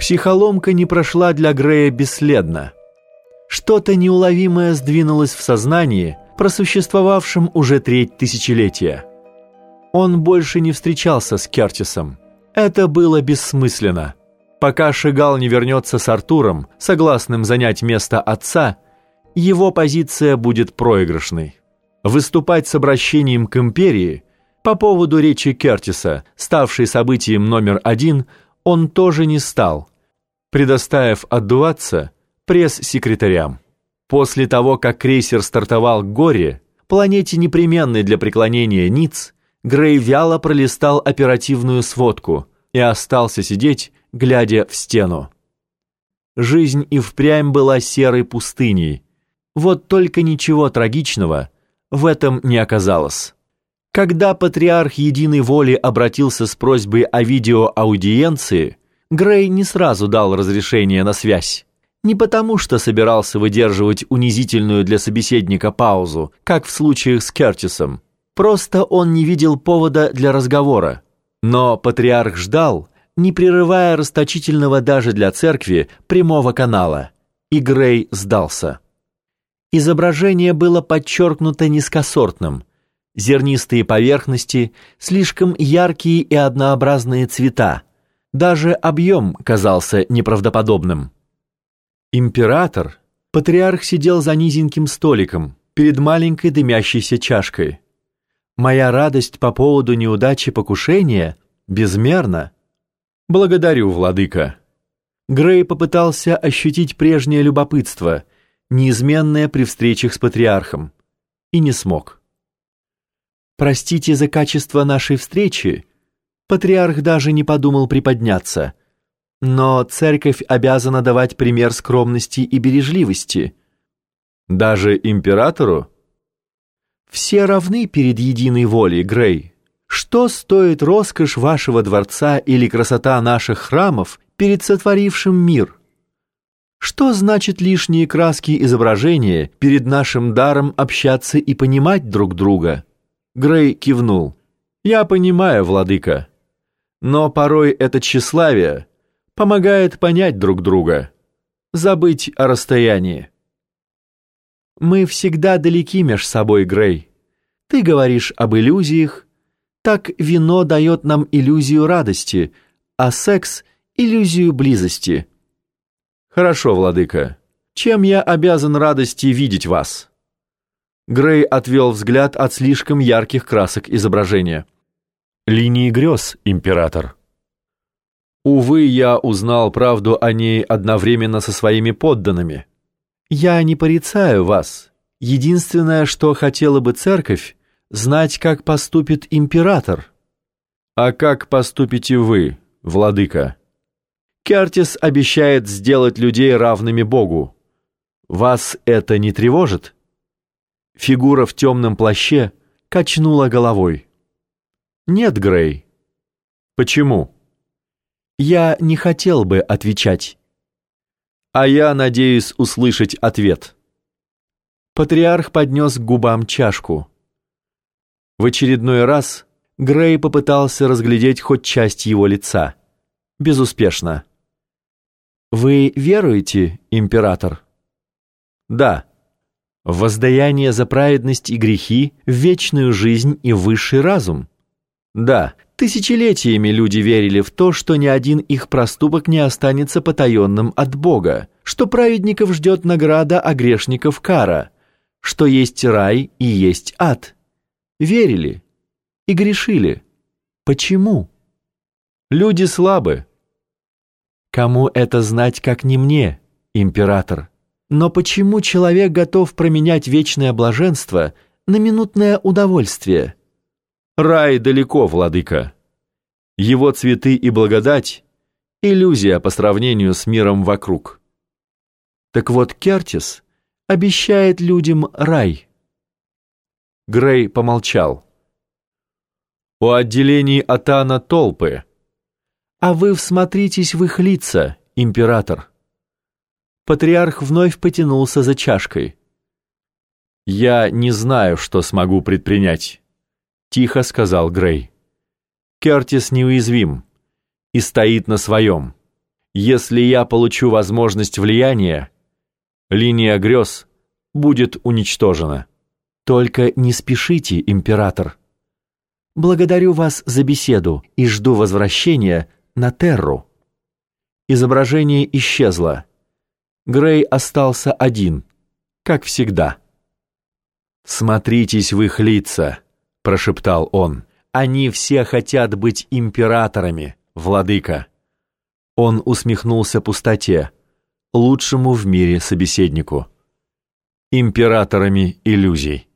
Психоломка не прошла для Грея бесследно. Что-то неуловимое сдвинулось в сознании, просуществовавшем уже треть тысячелетия. Он больше не встречался с Кертисом. Это было бессмысленно. Пока Шигал не вернется с Артуром, согласным занять место отца, его позиция будет проигрышной. Выступать с обращением к империи по поводу речи Кертиса, ставшей событием номер один, он тоже не стал, предоставив отдуваться пресс-секретарям. После того, как крейсер стартовал к горе, планете непременной для преклонения Ниц, Грей вяло пролистал оперативную сводку и остался сидеть, глядя в стену. Жизнь и впрямь была серой пустыней. Вот только ничего трагичного в этом не оказалось. Когда патриарх Единой Воли обратился с просьбой о видеоаудиенции, Грей не сразу дал разрешение на связь. Не потому, что собирался выдерживать унизительную для собеседника паузу, как в случаях с Кертисом. Просто он не видел повода для разговора. Но патриарх ждал, не прерывая расточительного даже для церкви прямого канала. И Грей сдался. Изображение было подчеркнуто низкосортным. Зернистые поверхности, слишком яркие и однообразные цвета. Даже объем казался неправдоподобным. Император, патриарх сидел за низеньким столиком, перед маленькой дымящейся чашкой. Моя радость по поводу неудачи покушения безмерна. Благодарю, владыка. Грей попытался ощутить прежнее любопытство, неизменное при встречах с патриархом, и не смог. Простите за качество нашей встречи. Патриарх даже не подумал приподняться. Но церковь обязана давать пример скромности и бережливости. Даже императору? Все равны перед единой волей, Грей. Что стоит роскошь вашего дворца или красота наших храмов перед сотворившим мир? Что значит лишние краски изображения перед нашим даром общаться и понимать друг друга? Грей кивнул. Я понимаю, владыка. Но порой это тщеславие помогает понять друг друга, забыть о расстоянии. Мы всегда далеки меж собой, Грей. Ты говоришь об иллюзиях, так вино дает нам иллюзию радости, а секс — иллюзию близости. Хорошо, владыка. Чем я обязан радости видеть вас? Грей отвел взгляд от слишком ярких красок изображения. Линии грез, император. Увы, я узнал правду о ней одновременно со своими подданными. Я не порицаю вас. Единственное, что хотела бы церковь, знать, как поступит император. А как поступите вы, владыка? Кертис обещает сделать людей равными Богу. Вас это не тревожит? Фигура в темном плаще качнула головой. Нет, Грей. Почему? Я не хотел бы отвечать. А я надеюсь услышать ответ. Патриарх поднес к губам чашку. В очередной раз Грей попытался разглядеть хоть часть его лица. Безуспешно. «Вы веруете, император?» «Да». воздаяние за праведность и грехи, вечную жизнь и высший разум?» «Да». Тысячелетиями люди верили в то, что ни один их проступок не останется потаенным от Бога, что праведников ждет награда, а грешников кара, что есть рай и есть ад. Верили и грешили. Почему? Люди слабы. Кому это знать, как не мне, император? Но почему человек готов променять вечное блаженство на минутное удовольствие – Рай далеко, владыка. Его цветы и благодать — иллюзия по сравнению с миром вокруг. Так вот, Кертис обещает людям рай. Грей помолчал. У отделений Атана толпы. А вы всмотритесь в их лица, император. Патриарх вновь потянулся за чашкой. Я не знаю, что смогу предпринять тихо сказал Грей. Кертис неуязвим и стоит на своем. Если я получу возможность влияния, линия грез будет уничтожена. Только не спешите, император. Благодарю вас за беседу и жду возвращения на Терру. Изображение исчезло. Грей остался один, как всегда. «Смотритесь в их лица», — прошептал он. «Они все хотят быть императорами, владыка». Он усмехнулся пустоте, лучшему в мире собеседнику. «Императорами иллюзий».